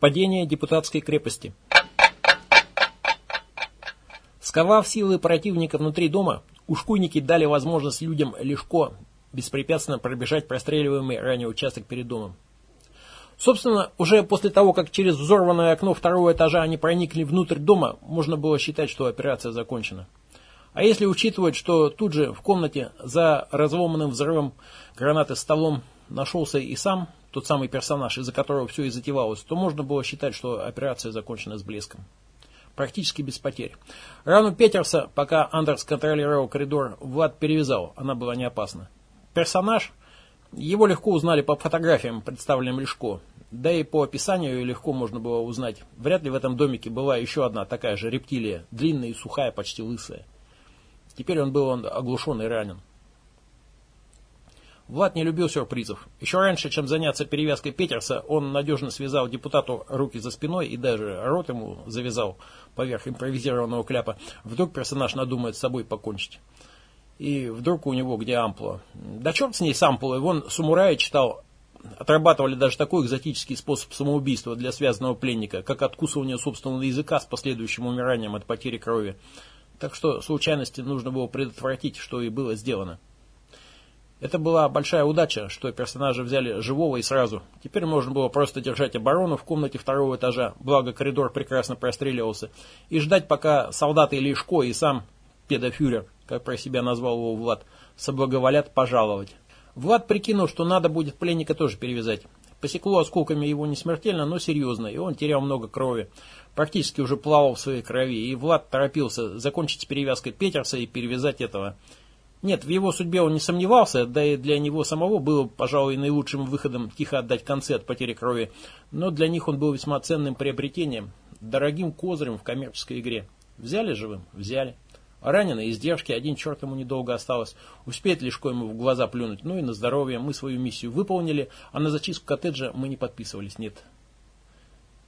Падение депутатской крепости. Сковав силы противника внутри дома, ушкуйники дали возможность людям легко, беспрепятственно пробежать простреливаемый ранее участок перед домом. Собственно, уже после того, как через взорванное окно второго этажа они проникли внутрь дома, можно было считать, что операция закончена. А если учитывать, что тут же в комнате за разломанным взрывом гранаты столом нашелся и сам тот самый персонаж, из-за которого все и затевалось, то можно было считать, что операция закончена с блеском. Практически без потерь. Рану Петерса, пока Андерс контролировал коридор, Влад перевязал, она была не опасна. Персонаж, его легко узнали по фотографиям, представленным Лешко, да и по описанию легко можно было узнать. Вряд ли в этом домике была еще одна такая же рептилия, длинная и сухая, почти лысая. Теперь он был он оглушен и ранен. Влад не любил сюрпризов. Еще раньше, чем заняться перевязкой Петерса, он надежно связал депутату руки за спиной и даже рот ему завязал поверх импровизированного кляпа. Вдруг персонаж надумает с собой покончить. И вдруг у него где ампула. Да черт с ней с ампулой. Вон Сумурая читал, отрабатывали даже такой экзотический способ самоубийства для связанного пленника, как откусывание собственного языка с последующим умиранием от потери крови. Так что случайности нужно было предотвратить, что и было сделано. Это была большая удача, что персонажа взяли живого и сразу. Теперь можно было просто держать оборону в комнате второго этажа, благо коридор прекрасно простреливался, и ждать, пока солдаты Лешко и сам педофюрер, как про себя назвал его Влад, соблаговолят пожаловать. Влад прикинул, что надо будет пленника тоже перевязать. Посекло осколками его не смертельно, но серьезно, и он терял много крови. Практически уже плавал в своей крови, и Влад торопился закончить с перевязкой Петерса и перевязать этого нет, в его судьбе он не сомневался, да и для него самого было, пожалуй, наилучшим выходом тихо отдать концы от потери крови, но для них он был весьма ценным приобретением, дорогим козырем в коммерческой игре. Взяли живым? Взяли. Раненый, издержки, один черт ему недолго осталось. Успеет лишь ему в глаза плюнуть. Ну и на здоровье. Мы свою миссию выполнили, а на зачистку коттеджа мы не подписывались. Нет.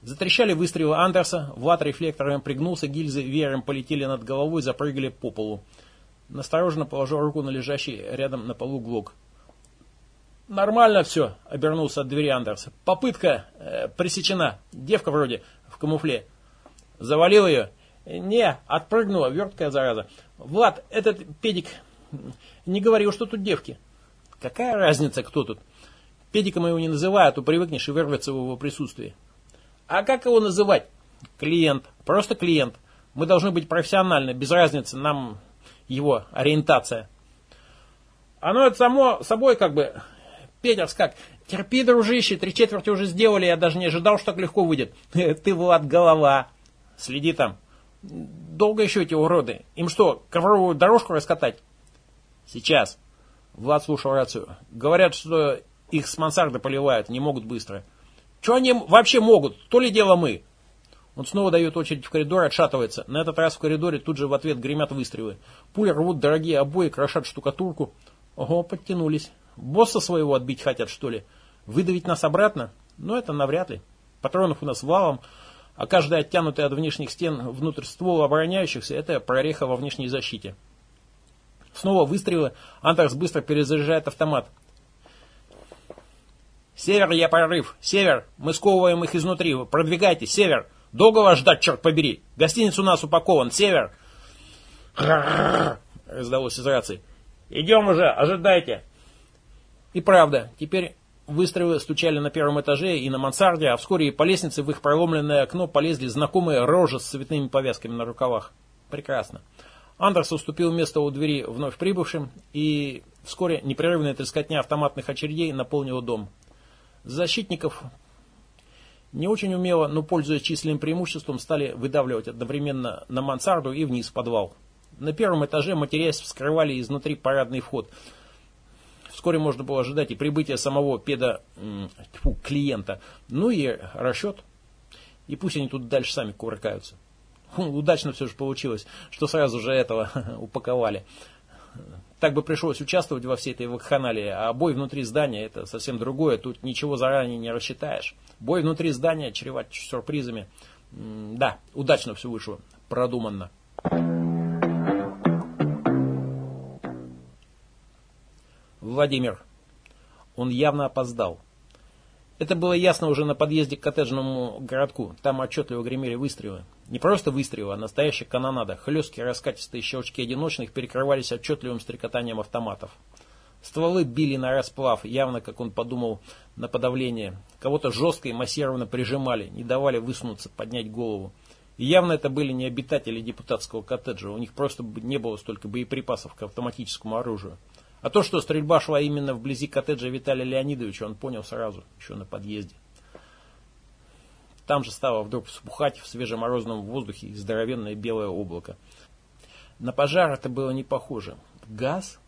Затрещали выстрелы Андерса, Влад рефлектором пригнулся, гильзы веером полетели над головой, запрыгали по полу. Настороженно положил руку на лежащий рядом на полу глок. «Нормально все», — обернулся от двери Андерс. «Попытка э, пресечена. Девка вроде в камуфле. Завалил ее?» «Не, отпрыгнула, верткая зараза. Влад, этот педик не говорил, что тут девки». «Какая разница, кто тут? Педиком его не называют, а то привыкнешь и вырвется в его присутствии». «А как его называть?» «Клиент. Просто клиент. Мы должны быть профессиональны, без разницы. Нам его ориентация. Оно это само собой как бы, Петерс как, терпи, дружище, три четверти уже сделали, я даже не ожидал, что так легко выйдет. Ты, Влад, голова. Следи там. Долго еще эти уроды? Им что, ковровую дорожку раскатать? Сейчас. Влад слушал рацию. Говорят, что их с мансарды поливают, не могут быстро. Что они вообще могут? То ли дело мы? Он снова дает очередь в коридор, отшатывается. На этот раз в коридоре тут же в ответ гремят выстрелы. Пули рвут дорогие обои, крошат штукатурку. Ого, подтянулись. Босса своего отбить хотят, что ли? Выдавить нас обратно? Ну, это навряд ли. Патронов у нас валом, а каждая оттянутая от внешних стен внутрь ствола обороняющихся – это прореха во внешней защите. Снова выстрелы. Антракс быстро перезаряжает автомат. «Север, я прорыв! Север! Мы сковываем их изнутри! Продвигайтесь! Север!» Долго вас ждать, черт побери? Гостиниц у нас упакован, север. Раздалось из рации. Идем уже, ожидайте. И правда, теперь выстрелы стучали на первом этаже и на мансарде, а вскоре и по лестнице в их проломленное окно полезли знакомые рожи с цветными повязками на рукавах. Прекрасно. Андерс уступил место у двери вновь прибывшим, и вскоре непрерывная трескотня автоматных очередей наполнила дом. Защитников не очень умело, но пользуясь численным преимуществом, стали выдавливать одновременно на мансарду и вниз в подвал. На первом этаже, матерясь, вскрывали изнутри парадный вход. Вскоре можно было ожидать и прибытия самого педа тьфу, клиента. Ну и расчет. И пусть они тут дальше сами кувыркаются. Удачно все же получилось, что сразу же этого упаковали. Так бы пришлось участвовать во всей этой вакханалии, а бой внутри здания это совсем другое, тут ничего заранее не рассчитаешь. Бой внутри здания чреват сюрпризами. Да, удачно все вышло. Продуманно. Владимир. Он явно опоздал. Это было ясно уже на подъезде к коттеджному городку. Там отчетливо гремели выстрелы. Не просто выстрелы, а настоящая канонада. Хлесткие раскатистые щелчки одиночных перекрывались отчетливым стрекотанием автоматов. Стволы били на расплав, явно, как он подумал, на подавление. Кого-то жестко и массированно прижимали, не давали высунуться, поднять голову. И явно это были не обитатели депутатского коттеджа, у них просто не было столько боеприпасов к автоматическому оружию. А то, что стрельба шла именно вблизи коттеджа Виталия Леонидовича, он понял сразу, еще на подъезде. Там же стало вдруг вспухать в свежеморозном воздухе здоровенное белое облако. На пожар это было не похоже. Газ?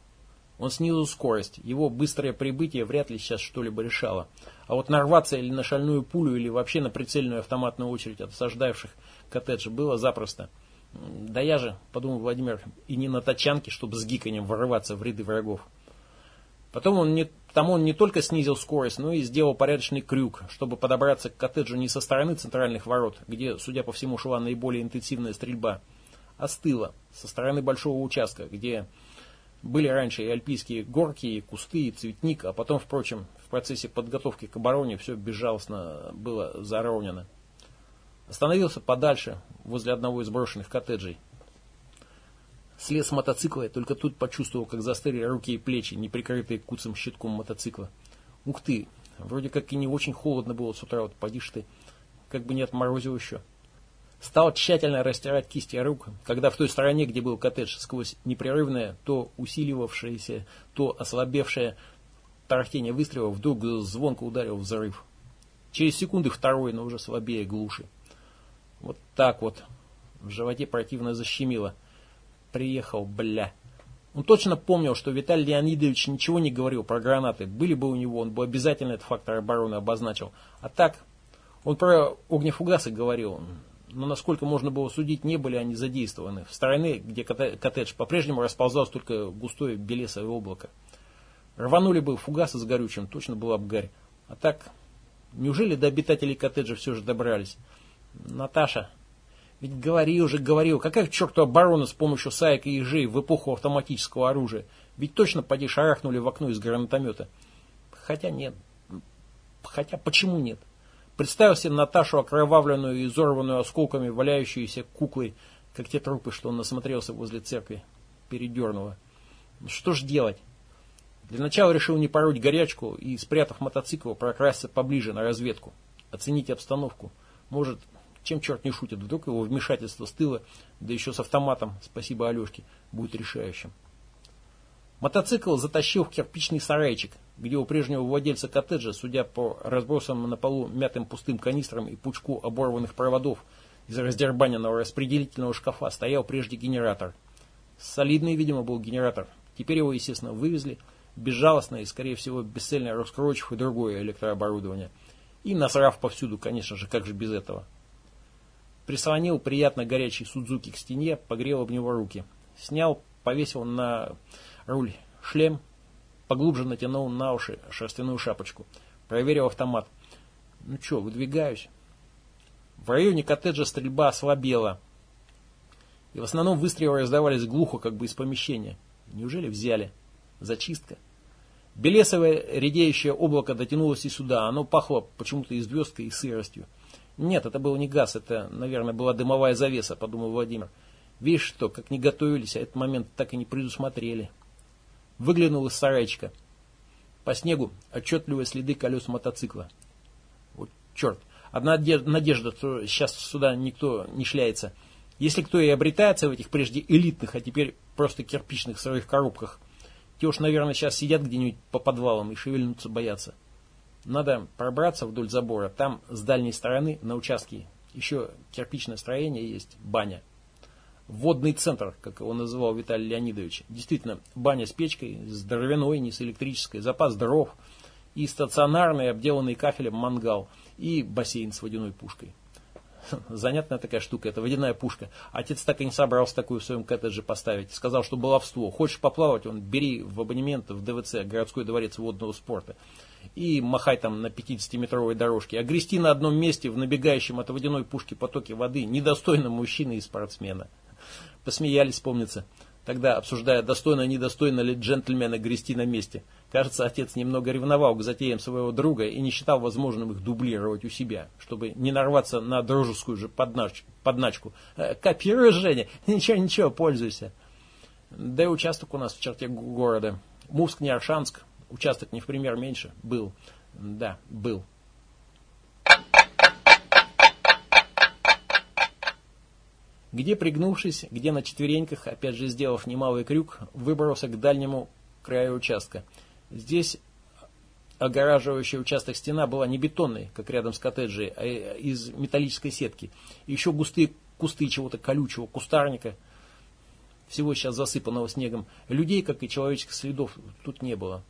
Он снизил скорость. Его быстрое прибытие вряд ли сейчас что-либо решало. А вот нарваться или на шальную пулю, или вообще на прицельную автоматную очередь от осаждавших коттедж было запросто. Да я же, подумал Владимир, и не на тачанке, чтобы с гиканьем ворваться в ряды врагов. Потом он не, там он не только снизил скорость, но и сделал порядочный крюк, чтобы подобраться к коттеджу не со стороны центральных ворот, где, судя по всему, шла наиболее интенсивная стрельба, а с тыла, со стороны большого участка, где были раньше и альпийские горки, и кусты, и цветник, а потом, впрочем, в процессе подготовки к обороне все безжалостно было заровнено. Остановился подальше, возле одного из брошенных коттеджей. Слез с мотоцикла и только тут почувствовал, как застыли руки и плечи, не прикрытые куцым щитком мотоцикла. Ух ты, вроде как и не очень холодно было с утра, вот поди ты, как бы не отморозил еще. Стал тщательно растирать кисти рук, когда в той стороне, где был коттедж, сквозь непрерывное, то усиливавшееся, то ослабевшее тарахтение выстрела, вдруг звонко ударил взрыв. Через секунды второй, но уже слабее глуши. Вот так вот. В животе противно защемило. Приехал, бля. Он точно помнил, что Виталий Леонидович ничего не говорил про гранаты. Были бы у него, он бы обязательно этот фактор обороны обозначил. А так, он про огнефугасы говорил но насколько можно было судить, не были они задействованы. В стороны, где коттедж по-прежнему расползалось только густое белесое облако. Рванули бы фугасы с горючим, точно была бы гарь. А так, неужели до обитателей коттеджа все же добрались? Наташа, ведь говорил же, говорил, какая к черту оборона с помощью саек и ежей в эпоху автоматического оружия? Ведь точно поди шарахнули в окно из гранатомета. Хотя нет. Хотя почему нет? Представил себе Наташу, окровавленную и изорванную осколками, валяющуюся куклой, как те трупы, что он насмотрелся возле церкви. Передернуло. Ну что ж делать? Для начала решил не пороть горячку и, спрятав мотоцикл, прокрасться поближе на разведку. Оценить обстановку. Может, чем черт не шутит, вдруг его вмешательство с тыла, да еще с автоматом, спасибо Алешке, будет решающим. Мотоцикл затащил в кирпичный сарайчик, где у прежнего владельца коттеджа, судя по разбросанным на полу мятым пустым канистрам и пучку оборванных проводов из раздербаненного распределительного шкафа, стоял прежде генератор. Солидный, видимо, был генератор. Теперь его, естественно, вывезли, безжалостно и, скорее всего, бесцельно раскручив и другое электрооборудование. И насрав повсюду, конечно же, как же без этого. Прислонил приятно горячий Судзуки к стене, погрел об него руки. Снял, повесил на руль шлем, Поглубже натянул на уши шерстяную шапочку. Проверил автомат. Ну что, выдвигаюсь. В районе коттеджа стрельба ослабела. И в основном выстрелы раздавались глухо, как бы из помещения. Неужели взяли? Зачистка. Белесовое редеющее облако дотянулось и сюда. Оно пахло почему-то и звездкой, и сыростью. Нет, это был не газ, это, наверное, была дымовая завеса, подумал Владимир. Видишь что, как не готовились, а этот момент так и не предусмотрели. Выглянул из сарайчика. По снегу отчетливые следы колес мотоцикла. Вот черт. Одна надежда, что сейчас сюда никто не шляется. Если кто и обретается в этих прежде элитных, а теперь просто кирпичных сырых коробках, те уж, наверное, сейчас сидят где-нибудь по подвалам и шевельнуться боятся. Надо пробраться вдоль забора. Там с дальней стороны на участке еще кирпичное строение есть, баня водный центр, как его называл Виталий Леонидович. Действительно, баня с печкой, с дровяной, не с электрической, запас дров и стационарный, обделанный кафелем мангал и бассейн с водяной пушкой. Занятная такая штука, это водяная пушка. Отец так и не собрался такую в своем коттедже поставить. Сказал, что баловство. Хочешь поплавать, он бери в абонемент в ДВЦ, городской дворец водного спорта. И махай там на 50-метровой дорожке. А грести на одном месте в набегающем от водяной пушки потоке воды недостойно мужчины и спортсмена. Посмеялись, помнится. Тогда, обсуждая, достойно-недостойно ли джентльмена грести на месте, Кажется, отец немного ревновал к затеям своего друга и не считал возможным их дублировать у себя, чтобы не нарваться на дружескую же поднач, подначку. «Э, «Копируй, Женя! Ничего-ничего, пользуйся!» Да и участок у нас в черте города. Мувск, не Аршанск. Участок не в пример меньше. Был. Да, был. Где пригнувшись, где на четвереньках, опять же сделав немалый крюк, выбрался к дальнему краю участка. Здесь огораживающая участок стена была не бетонной, как рядом с коттеджей, а из металлической сетки. еще густые кусты чего-то колючего, кустарника, всего сейчас засыпанного снегом. Людей, как и человеческих следов, тут не было.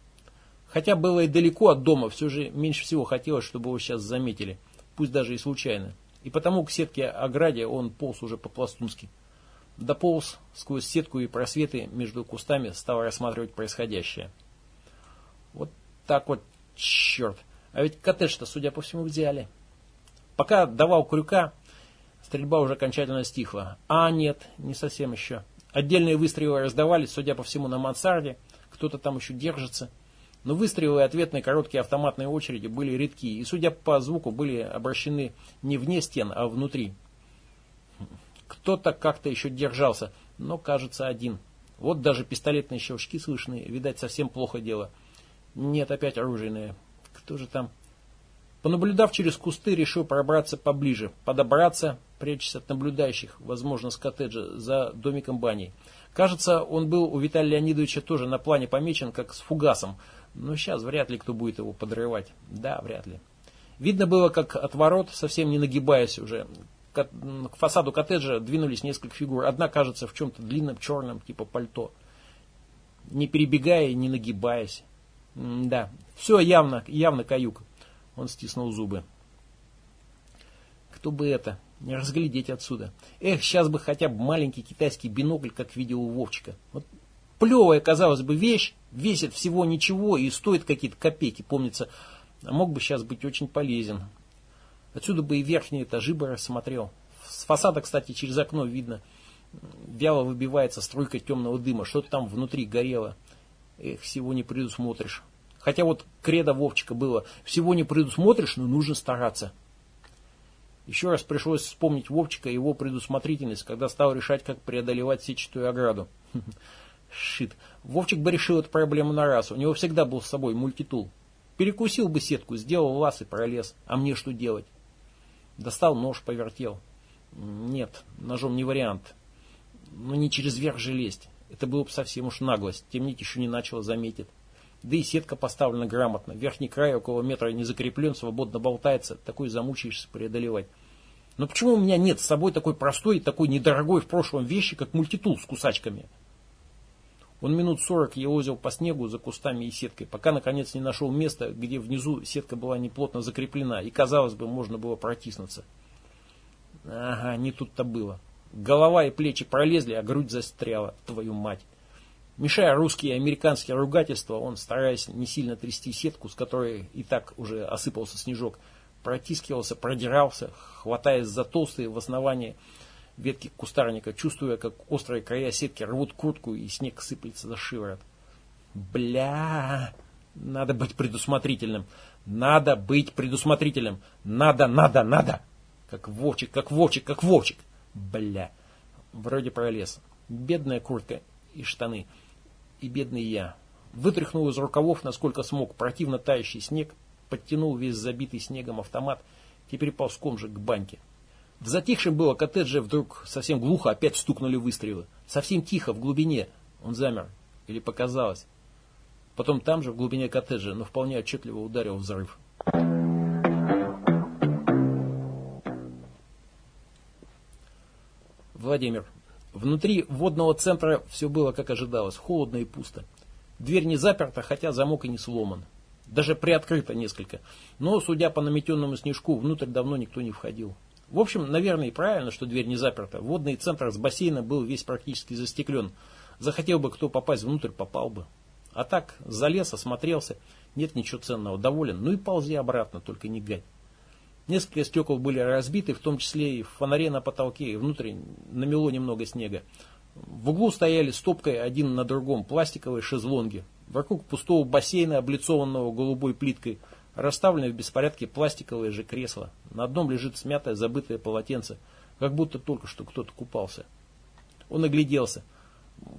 Хотя было и далеко от дома, все же меньше всего хотелось, чтобы его сейчас заметили, пусть даже и случайно и потому к сетке ограде он полз уже по-пластунски. Дополз сквозь сетку и просветы между кустами, стал рассматривать происходящее. Вот так вот, черт. А ведь коттедж-то, судя по всему, взяли. Пока давал крюка, стрельба уже окончательно стихла. А нет, не совсем еще. Отдельные выстрелы раздавались, судя по всему, на мансарде. Кто-то там еще держится. Но выстрелы и ответные короткие автоматные очереди были редки и, судя по звуку, были обращены не вне стен, а внутри. Кто-то как-то еще держался, но, кажется, один. Вот даже пистолетные щелчки слышны, видать, совсем плохо дело. Нет, опять оружейные. Кто же там? Понаблюдав через кусты, решил пробраться поближе, подобраться, прячась от наблюдающих, возможно, с коттеджа, за домиком бани. Кажется, он был у Виталия Леонидовича тоже на плане помечен, как с фугасом, но сейчас вряд ли кто будет его подрывать. Да, вряд ли. Видно было, как от ворот, совсем не нагибаясь уже, к фасаду коттеджа двинулись несколько фигур. Одна, кажется, в чем-то длинном, черном, типа пальто. Не перебегая не нагибаясь. М да, все явно, явно каюк. Он стиснул зубы. Кто бы это? Не разглядеть отсюда. Эх, сейчас бы хотя бы маленький китайский бинокль, как видел у Вовчика. Вот плевая, казалось бы, вещь, весит всего ничего и стоит какие-то копейки, помнится, а мог бы сейчас быть очень полезен. Отсюда бы и верхние этажи бы рассмотрел. С фасада, кстати, через окно видно, вяло выбивается струйка темного дыма, что-то там внутри горело. Эх, всего не предусмотришь. Хотя вот кредо Вовчика было, всего не предусмотришь, но нужно стараться. Еще раз пришлось вспомнить Вовчика и его предусмотрительность, когда стал решать, как преодолевать сетчатую ограду. Шит. Вовчик бы решил эту проблему на раз. У него всегда был с собой мультитул. Перекусил бы сетку, сделал лаз и пролез. А мне что делать? Достал нож, повертел. Нет, ножом не вариант. Но не через верх же лезть. Это было бы совсем уж наглость. Темнить еще не начало, заметит. Да и сетка поставлена грамотно. Верхний край около метра не закреплен, свободно болтается. Такой замучаешься преодолевать. Но почему у меня нет с собой такой простой, такой недорогой в прошлом вещи, как мультитул с кусачками? Он минут сорок елозил по снегу за кустами и сеткой, пока наконец не нашел места, где внизу сетка была неплотно закреплена, и, казалось бы, можно было протиснуться. Ага, не тут-то было. Голова и плечи пролезли, а грудь застряла, твою мать. Мешая русские и американские ругательства, он, стараясь не сильно трясти сетку, с которой и так уже осыпался снежок, протискивался, продирался, хватаясь за толстые в основании ветки кустарника, чувствуя, как острые края сетки рвут куртку и снег сыплется за шиворот. Бля, надо быть предусмотрительным. Надо быть предусмотрительным. Надо, надо, надо. Как Вовчик, как Вовчик, как Вовчик. Бля, вроде пролез. Бедная куртка и штаны. И бедный я. Вытряхнул из рукавов, насколько смог, противно тающий снег, подтянул весь забитый снегом автомат, теперь ползком же к баньке. В затихшем было коттедже вдруг совсем глухо опять стукнули выстрелы. Совсем тихо, в глубине. Он замер. Или показалось. Потом там же, в глубине коттеджа, но вполне отчетливо ударил взрыв. Владимир. Внутри водного центра все было как ожидалось, холодно и пусто. Дверь не заперта, хотя замок и не сломан. Даже приоткрыто несколько. Но, судя по наметенному снежку, внутрь давно никто не входил. В общем, наверное, и правильно, что дверь не заперта. Водный центр с бассейна был весь практически застеклен. Захотел бы кто попасть внутрь, попал бы. А так, залез, осмотрелся, нет ничего ценного, доволен. Ну и ползи обратно, только не гать. Несколько стекол были разбиты, в том числе и в фонаре на потолке, и внутрь намело немного снега. В углу стояли стопкой один на другом пластиковые шезлонги. Вокруг пустого бассейна, облицованного голубой плиткой, расставлены в беспорядке пластиковые же кресла. На одном лежит смятое забытое полотенце, как будто только что кто-то купался. Он огляделся.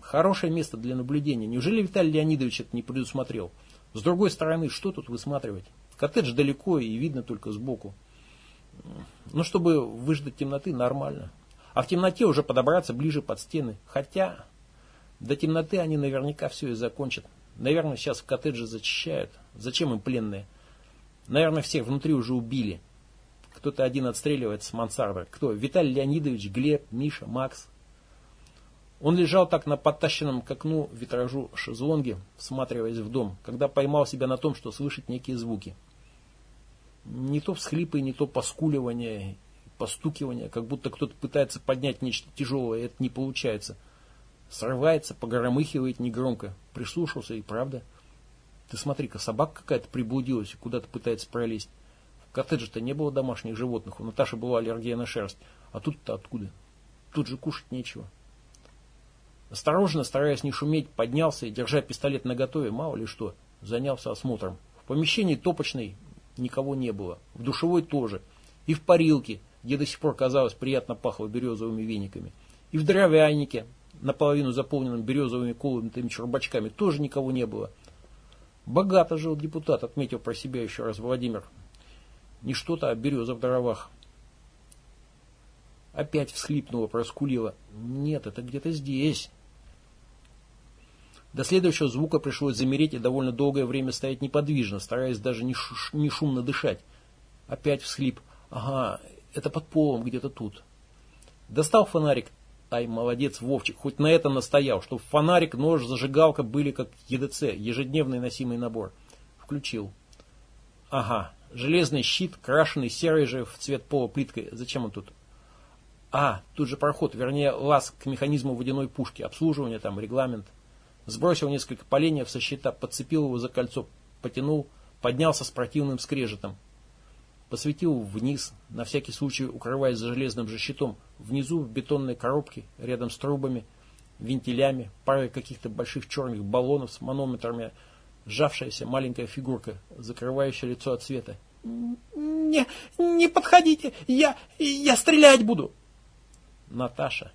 Хорошее место для наблюдения. Неужели Виталий Леонидович это не предусмотрел? С другой стороны, что тут высматривать? Коттедж далеко и видно только сбоку. Ну, чтобы выждать темноты, нормально. А в темноте уже подобраться ближе под стены. Хотя, до темноты они наверняка все и закончат. Наверное, сейчас в коттедже зачищают. Зачем им пленные? Наверное, всех внутри уже убили. Кто-то один отстреливает с мансарда. Кто? Виталий Леонидович, Глеб, Миша, Макс. Он лежал так на подтащенном к окну витражу шезлонге, всматриваясь в дом, когда поймал себя на том, что слышит некие звуки. Не то всхлипы, не то поскуливание, постукивание, как будто кто-то пытается поднять нечто тяжелое, и это не получается. Срывается, погромыхивает негромко. Прислушался, и правда. Ты смотри-ка, собака какая-то приблудилась и куда-то пытается пролезть. В коттедже-то не было домашних животных, у Наташи была аллергия на шерсть. А тут-то откуда? Тут же кушать нечего. Осторожно, стараясь не шуметь, поднялся и, держа пистолет наготове, мало ли что, занялся осмотром. В помещении топочной никого не было, в душевой тоже, и в парилке, где до сих пор, казалось, приятно пахло березовыми вениками, и в дровянике, наполовину заполненном березовыми колотыми чурбачками, тоже никого не было. Богато жил депутат, отметил про себя еще раз Владимир. Не что-то, а береза в дровах. Опять всхлипнула, проскулила. Нет, это где-то здесь. До следующего звука пришлось замереть и довольно долгое время стоять неподвижно, стараясь даже не, ш не шумно дышать. Опять всхлип. Ага, это под полом где-то тут. Достал фонарик. Ай, молодец, Вовчик, хоть на это настоял, что фонарик, нож, зажигалка были как ЕДЦ, ежедневный носимый набор. Включил. Ага, железный щит, крашеный серый же в цвет пола плиткой. Зачем он тут? А, тут же проход, вернее, лаз к механизму водяной пушки, обслуживание там, регламент. Сбросил несколько поленьев со щита, подцепил его за кольцо, потянул, поднялся с противным скрежетом. Посветил вниз, на всякий случай укрываясь за железным же щитом. Внизу в бетонной коробке, рядом с трубами, вентилями, парой каких-то больших черных баллонов с манометрами, сжавшаяся маленькая фигурка, закрывающая лицо от света. «Не, не подходите, я, я стрелять буду!» Наташа.